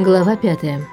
Глава пятая.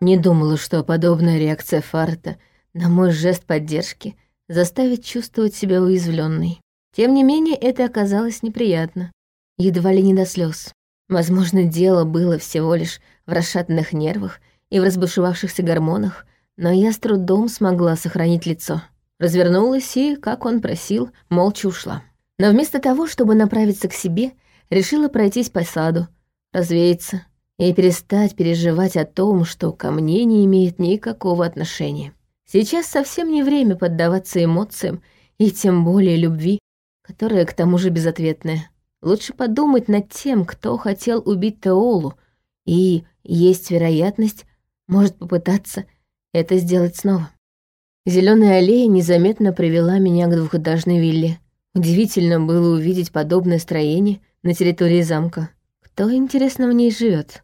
Не думала, что подобная реакция Фарта на мой жест поддержки заставит чувствовать себя уязвленной. Тем не менее, это оказалось неприятно. Едва ли не до слез. Возможно, дело было всего лишь в расшатанных нервах и в разбушевавшихся гормонах, но я с трудом смогла сохранить лицо. Развернулась и, как он просил, молча ушла. Но вместо того, чтобы направиться к себе, решила пройтись по саду, развеяться и перестать переживать о том, что ко мне не имеет никакого отношения. Сейчас совсем не время поддаваться эмоциям и тем более любви, которая к тому же безответная. Лучше подумать над тем, кто хотел убить Теолу, и есть вероятность, может попытаться это сделать снова. Зеленая аллея незаметно привела меня к двухэтажной вилле. Удивительно было увидеть подобное строение на территории замка. Кто, интересно, в ней живет?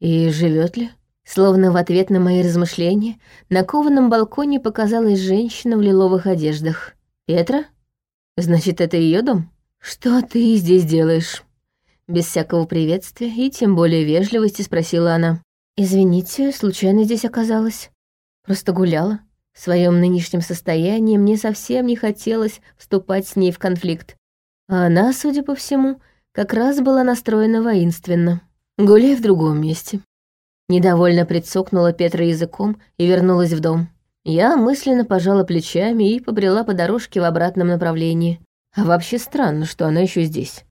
И живет ли? Словно в ответ на мои размышления, на кованом балконе показалась женщина в лиловых одеждах. «Петра? Значит, это ее дом? Что ты здесь делаешь?» Без всякого приветствия и тем более вежливости спросила она. «Извините, случайно здесь оказалась. Просто гуляла. В своем нынешнем состоянии мне совсем не хотелось вступать с ней в конфликт. А она, судя по всему, как раз была настроена воинственно. Гуляй в другом месте. Недовольно прицокнула Петра языком и вернулась в дом. Я мысленно пожала плечами и побрела по дорожке в обратном направлении. А вообще странно, что она еще здесь.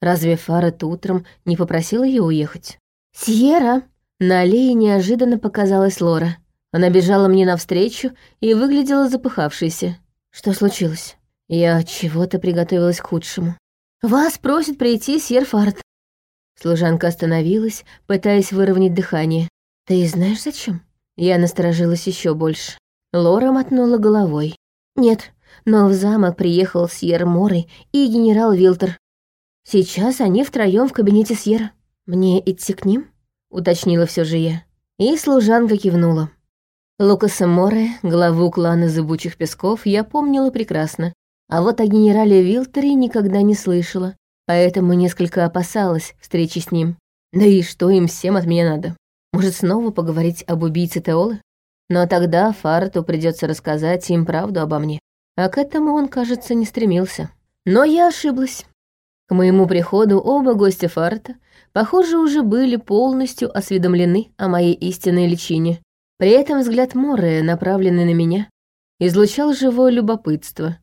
Разве Фарет утром не попросила ее уехать? «Сьерра!» На аллее неожиданно показалась Лора. Она бежала мне навстречу и выглядела запыхавшейся. Что случилось? Я чего-то приготовилась к худшему. «Вас просит прийти Сьерфард». Служанка остановилась, пытаясь выровнять дыхание. «Ты знаешь, зачем?» Я насторожилась еще больше. Лора мотнула головой. «Нет, но в замок приехал Сьер Морой и генерал Вилтер. Сейчас они втроем в кабинете Сьера. Мне идти к ним?» — уточнила все же я. И служанка кивнула. Лукаса Море, главу клана Зыбучих Песков, я помнила прекрасно. А вот о генерале Вилтере никогда не слышала, поэтому несколько опасалась встречи с ним. Да и что им всем от меня надо? Может, снова поговорить об убийце Теолы? Но тогда Фарту придется рассказать им правду обо мне. А к этому он, кажется, не стремился. Но я ошиблась. К моему приходу оба гостя Фарта, похоже, уже были полностью осведомлены о моей истинной личине. При этом взгляд Моррея, направленный на меня, излучал живое любопытство,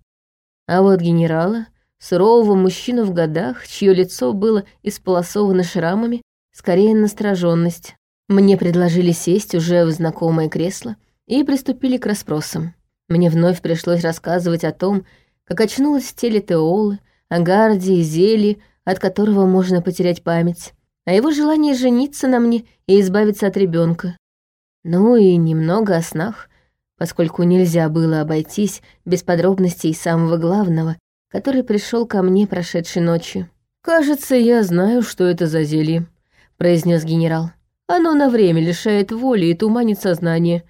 а вот генерала, сурового мужчину в годах, чье лицо было исполосовано шрамами, скорее настороженность. Мне предложили сесть уже в знакомое кресло и приступили к расспросам. Мне вновь пришлось рассказывать о том, как очнулась в теле Теолы, о гарде и зелье, от которого можно потерять память, о его желании жениться на мне и избавиться от ребенка. Ну и немного о снах, поскольку нельзя было обойтись без подробностей самого главного, который пришел ко мне прошедшей ночью. «Кажется, я знаю, что это за зелье», — произнес генерал. «Оно на время лишает воли и туманит сознание.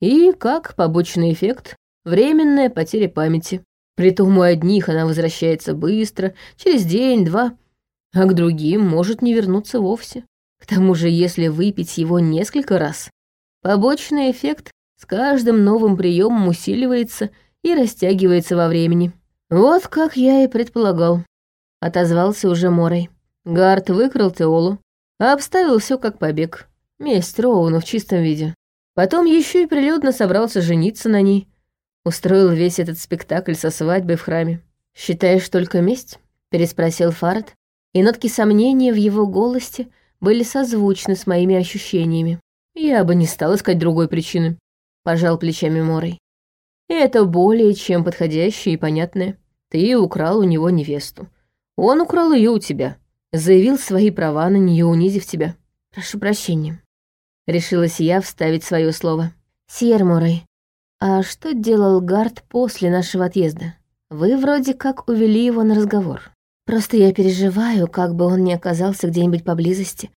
И, как побочный эффект, временная потеря памяти. Притом у одних она возвращается быстро, через день-два, а к другим может не вернуться вовсе. К тому же, если выпить его несколько раз, побочный эффект с каждым новым приемом усиливается и растягивается во времени. Вот как я и предполагал. Отозвался уже Морой. Гард выкрал Теолу, а обставил все как побег. Месть Роуну в чистом виде. Потом еще и прилюдно собрался жениться на ней. Устроил весь этот спектакль со свадьбой в храме. «Считаешь только месть?» — переспросил Фарад, и нотки сомнения в его голосе были созвучны с моими ощущениями. Я бы не стал искать другой причины пожал плечами Морой. Это более чем подходящее и понятное. Ты украл у него невесту. Он украл ее у тебя. Заявил свои права на нее, унизив тебя. Прошу прощения. Решилась я вставить свое слово. Сьер Морой, а что делал Гард после нашего отъезда? Вы вроде как увели его на разговор. Просто я переживаю, как бы он не оказался где-нибудь поблизости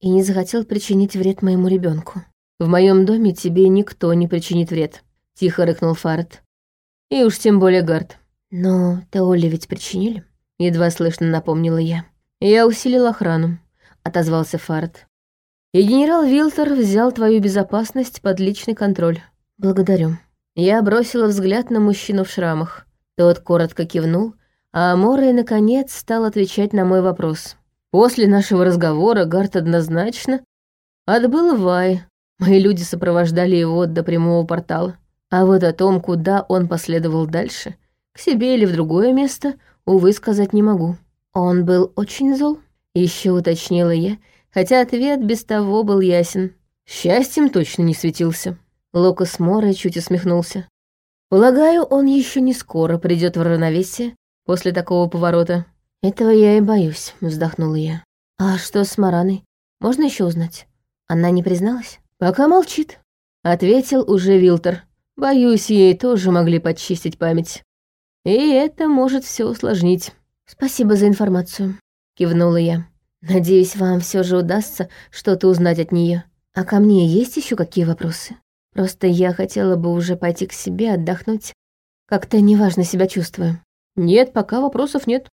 и не захотел причинить вред моему ребенку. В моем доме тебе никто не причинит вред», — тихо рыкнул Фарт. «И уж тем более Гард». «Но Теоле ведь причинили?» — едва слышно напомнила я. «Я усилил охрану. — отозвался Фарт. «И генерал Вилтер взял твою безопасность под личный контроль. Благодарю». Я бросила взгляд на мужчину в шрамах. Тот коротко кивнул, а Моррей, наконец, стал отвечать на мой вопрос. После нашего разговора Гарт однозначно отбыл в Вай. Мои люди сопровождали его до прямого портала. А вот о том, куда он последовал дальше, к себе или в другое место, увы, сказать не могу. Он был очень зол, еще уточнила я, хотя ответ без того был ясен. Счастьем точно не светился. Лукас Мора чуть усмехнулся. Полагаю, он еще не скоро придет в равновесие после такого поворота. Этого я и боюсь, вздохнула я. А что с Мараной? Можно еще узнать? Она не призналась? Пока молчит, ответил уже Вилтер. Боюсь, ей тоже могли подчистить память. И это может все усложнить. Спасибо за информацию, кивнула я. Надеюсь, вам все же удастся что-то узнать от нее. А ко мне есть еще какие вопросы? Просто я хотела бы уже пойти к себе отдохнуть. Как-то неважно себя чувствую. Нет, пока вопросов нет,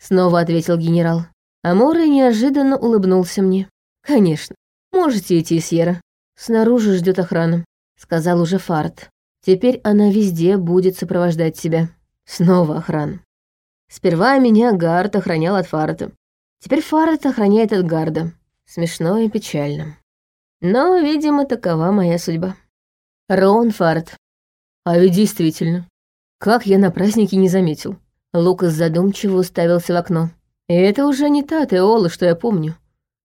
снова ответил генерал. Амора неожиданно улыбнулся мне. Конечно, можете идти, Сьерра. Снаружи ждет охрана, сказал уже Фарт. Теперь она везде будет сопровождать себя. Снова охрана. Сперва меня Гард охранял от Фарта. Теперь Фарт охраняет от Гарда. Смешно и печально. Но, видимо, такова моя судьба. Рон Фарт. А ведь действительно. Как я на празднике не заметил. Лукас задумчиво уставился в окно. Это уже не та Теола, что я помню.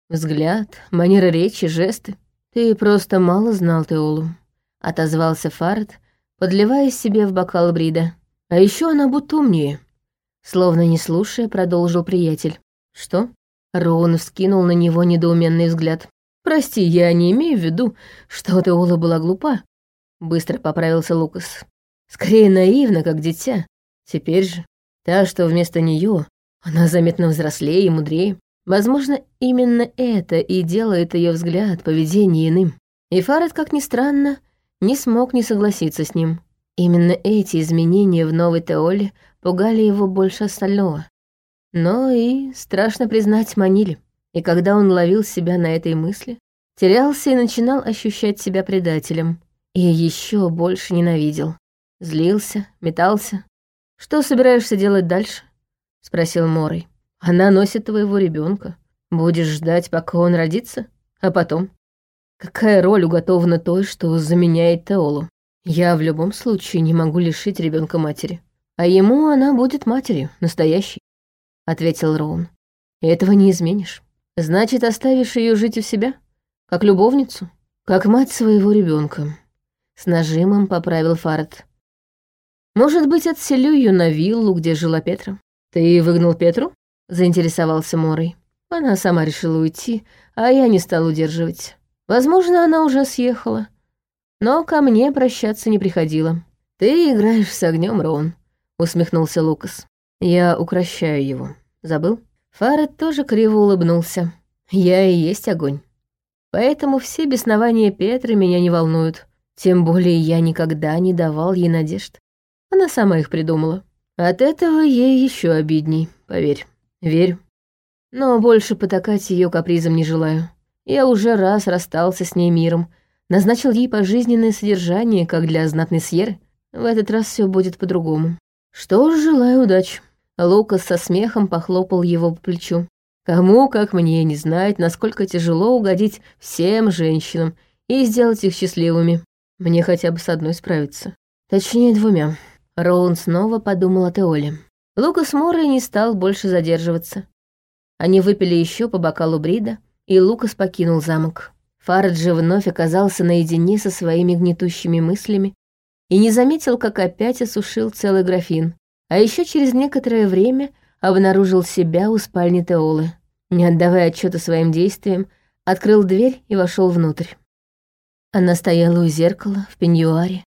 Взгляд, манера речи, жесты. Ты просто мало знал Теолу. — отозвался Фарт, подливая себе в бокал Брида. «А еще она будто умнее». Словно не слушая, продолжил приятель. «Что?» Роун вскинул на него недоуменный взгляд. «Прости, я не имею в виду, что Теола была глупа», — быстро поправился Лукас. «Скорее наивна, как дитя. Теперь же та, что вместо нее, она заметно взрослее и мудрее. Возможно, именно это и делает ее взгляд, поведение иным. И Фарад, как ни странно, не смог не согласиться с ним. Именно эти изменения в новой Теоле пугали его больше остального. Но и, страшно признать, манили. И когда он ловил себя на этой мысли, терялся и начинал ощущать себя предателем. И еще больше ненавидел. Злился, метался. «Что собираешься делать дальше?» — спросил Морой. «Она носит твоего ребенка. Будешь ждать, пока он родится? А потом?» Какая роль уготована той, что заменяет Теолу? Я в любом случае не могу лишить ребенка матери. А ему она будет матерью, настоящей, ответил Роун. Этого не изменишь. Значит, оставишь ее жить у себя? Как любовницу? Как мать своего ребенка. С нажимом поправил Фарад. Может быть, отселю ее на виллу, где жила Петра. Ты выгнал Петру? Заинтересовался Морой. Она сама решила уйти, а я не стал удерживать. Возможно, она уже съехала. Но ко мне прощаться не приходила. Ты играешь с огнем, Рон, усмехнулся Лукас. Я укращаю его. Забыл? Фаред тоже криво улыбнулся. Я и есть огонь. Поэтому все беснования Петры меня не волнуют. Тем более я никогда не давал ей надежд. Она сама их придумала. От этого ей еще обидней, поверь. Верю. Но больше потакать ее капризом не желаю. Я уже раз расстался с ней миром, назначил ей пожизненное содержание, как для знатной Сьеры. В этот раз все будет по-другому. Что ж, желаю удачи. Лукас со смехом похлопал его по плечу. Кому, как мне, не знать, насколько тяжело угодить всем женщинам и сделать их счастливыми. Мне хотя бы с одной справиться. Точнее, двумя. Роун снова подумал о Теоле. Лукас Моррей не стал больше задерживаться. Они выпили еще по бокалу брида, и Лукас покинул замок. Фарджи вновь оказался наедине со своими гнетущими мыслями и не заметил, как опять осушил целый графин, а еще через некоторое время обнаружил себя у спальни Теолы. Не отдавая отчета своим действиям, открыл дверь и вошел внутрь. Она стояла у зеркала в пеньюаре,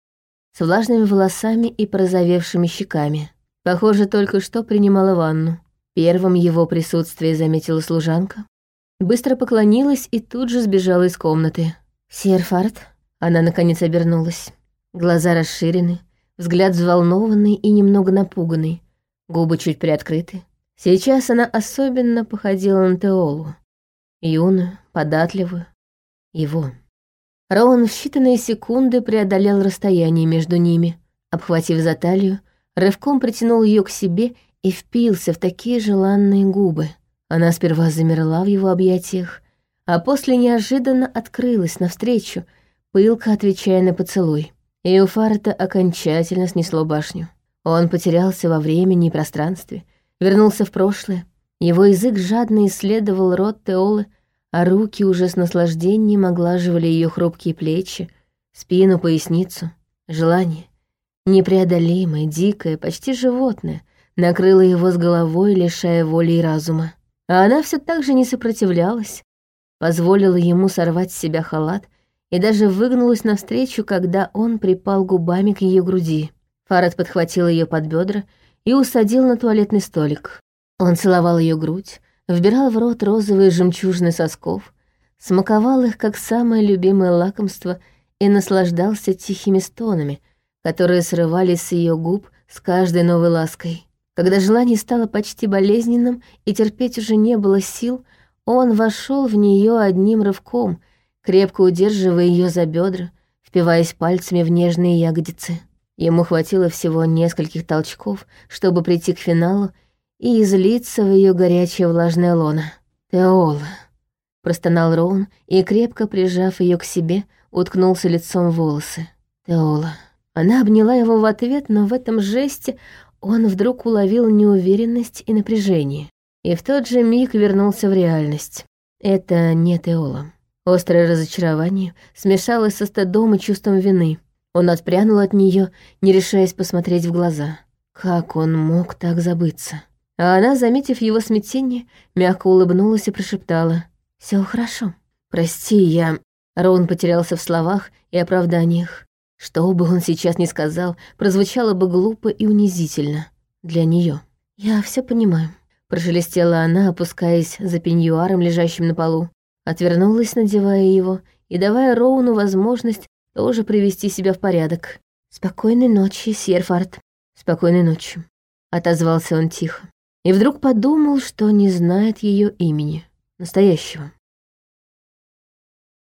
с влажными волосами и порозовевшими щеками. Похоже, только что принимала ванну. Первым его присутствие заметила служанка, Быстро поклонилась и тут же сбежала из комнаты. «Серфард?» Она, наконец, обернулась. Глаза расширены, взгляд взволнованный и немного напуганный, губы чуть приоткрыты. Сейчас она особенно походила на Теолу. юную, податливую. Его. Роун в считанные секунды преодолел расстояние между ними, обхватив за талию, рывком притянул ее к себе и впился в такие желанные губы. Она сперва замерла в его объятиях, а после неожиданно открылась навстречу, пылко отвечая на поцелуй. И у Фарта окончательно снесло башню. Он потерялся во времени и пространстве, вернулся в прошлое. Его язык жадно исследовал рот Теолы, а руки уже с наслаждением оглаживали ее хрупкие плечи, спину, поясницу. Желание, непреодолимое, дикое, почти животное, накрыло его с головой, лишая воли и разума. А она все так же не сопротивлялась, позволила ему сорвать с себя халат и даже выгнулась навстречу, когда он припал губами к ее груди. Фарад подхватил ее под бедра и усадил на туалетный столик. Он целовал ее грудь, вбирал в рот розовые жемчужины сосков, смаковал их как самое любимое лакомство и наслаждался тихими стонами, которые срывались с ее губ с каждой новой лаской. Когда желание стало почти болезненным и терпеть уже не было сил, он вошел в нее одним рывком, крепко удерживая ее за бедра, впиваясь пальцами в нежные ягодицы. Ему хватило всего нескольких толчков, чтобы прийти к финалу и излиться в ее горячее влажное лоно. «Теола», — простонал Роун и, крепко прижав ее к себе, уткнулся лицом в волосы. «Теола». Она обняла его в ответ, но в этом жесте он вдруг уловил неуверенность и напряжение. И в тот же миг вернулся в реальность. Это не Теола. Острое разочарование смешалось со стыдом и чувством вины. Он отпрянул от нее, не решаясь посмотреть в глаза. Как он мог так забыться? А она, заметив его смятение, мягко улыбнулась и прошептала. «Все хорошо. Прости, я...» Роун потерялся в словах и оправданиях. Что бы он сейчас ни сказал, прозвучало бы глупо и унизительно. Для нее. «Я все понимаю», — прошелестела она, опускаясь за пеньюаром, лежащим на полу. Отвернулась, надевая его, и давая Роуну возможность тоже привести себя в порядок. «Спокойной ночи, Сьерфард». «Спокойной ночи», — отозвался он тихо и вдруг подумал, что не знает ее имени, настоящего.